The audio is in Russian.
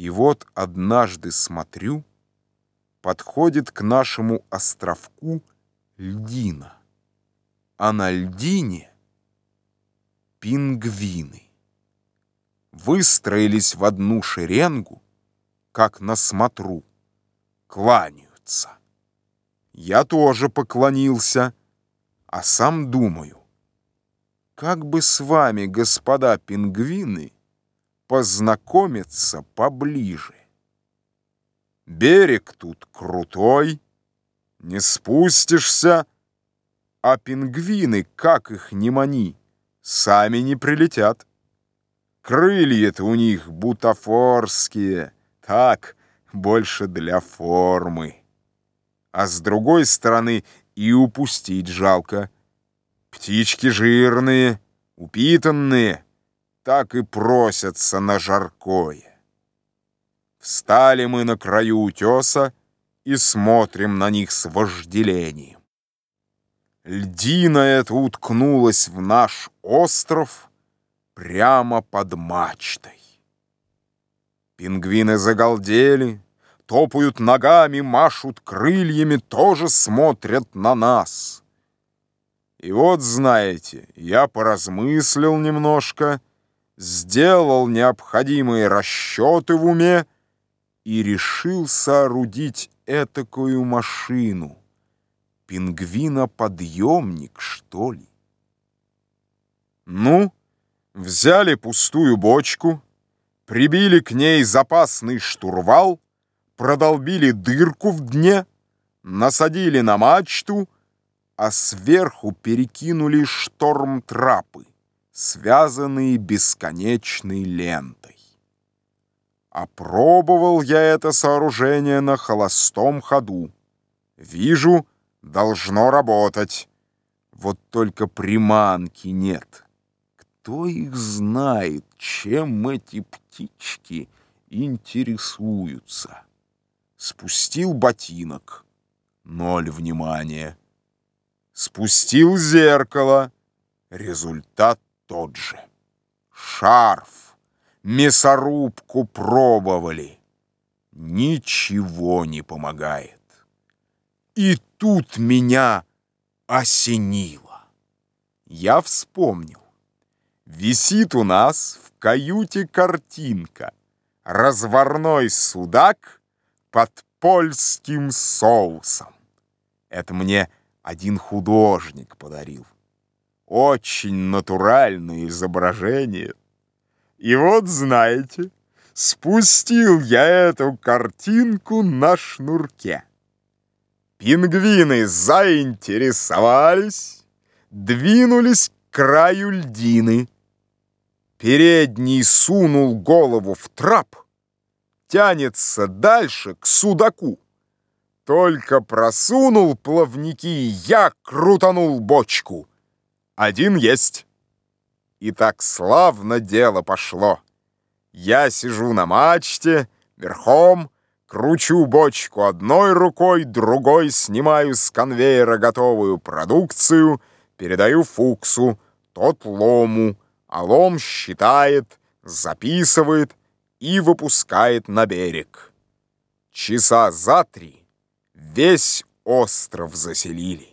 И вот однажды смотрю, подходит к нашему островку льдина, а на льдине пингвины. Выстроились в одну шеренгу, как на смотру, кланяются. Я тоже поклонился, а сам думаю, как бы с вами, господа пингвины, познакомиться поближе. Берег тут крутой, не спустишься, а пингвины, как их не мани, сами не прилетят. Крылья-то у них бутафорские, так, больше для формы. А с другой стороны и упустить жалко. Птички жирные, упитанные — так и просятся на жаркое. Встали мы на краю утеса и смотрим на них с вожделением. Льдина эта уткнулась в наш остров прямо под мачтой. Пингвины загалдели, топают ногами, машут крыльями, тоже смотрят на нас. И вот, знаете, я поразмыслил немножко — сделал необходимые расчеты в уме и решил соорудить этакую машину. Пингвиноподъемник, что ли? Ну, взяли пустую бочку, прибили к ней запасный штурвал, продолбили дырку в дне, насадили на мачту, а сверху перекинули шторм-трапы связанные бесконечной лентой. Опробовал я это сооружение на холостом ходу. Вижу, должно работать. Вот только приманки нет. Кто их знает, чем эти птички интересуются? Спустил ботинок. Ноль внимания. Спустил зеркало. Результат тот же. Шарф, мясорубку пробовали. Ничего не помогает. И тут меня осенило. Я вспомнил. Висит у нас в каюте картинка. Разварной судак под польским соусом. Это мне один художник подарил. Очень натуральное изображение. И вот, знаете, спустил я эту картинку на шнурке. Пингвины заинтересовались, двинулись к краю льдины. Передний сунул голову в трап, тянется дальше к судаку. Только просунул плавники, я крутанул бочку. Один есть. И так славно дело пошло. Я сижу на мачте, верхом, кручу бочку одной рукой, другой снимаю с конвейера готовую продукцию, передаю Фуксу, тот лому, а лом считает, записывает и выпускает на берег. Часа за три весь остров заселили.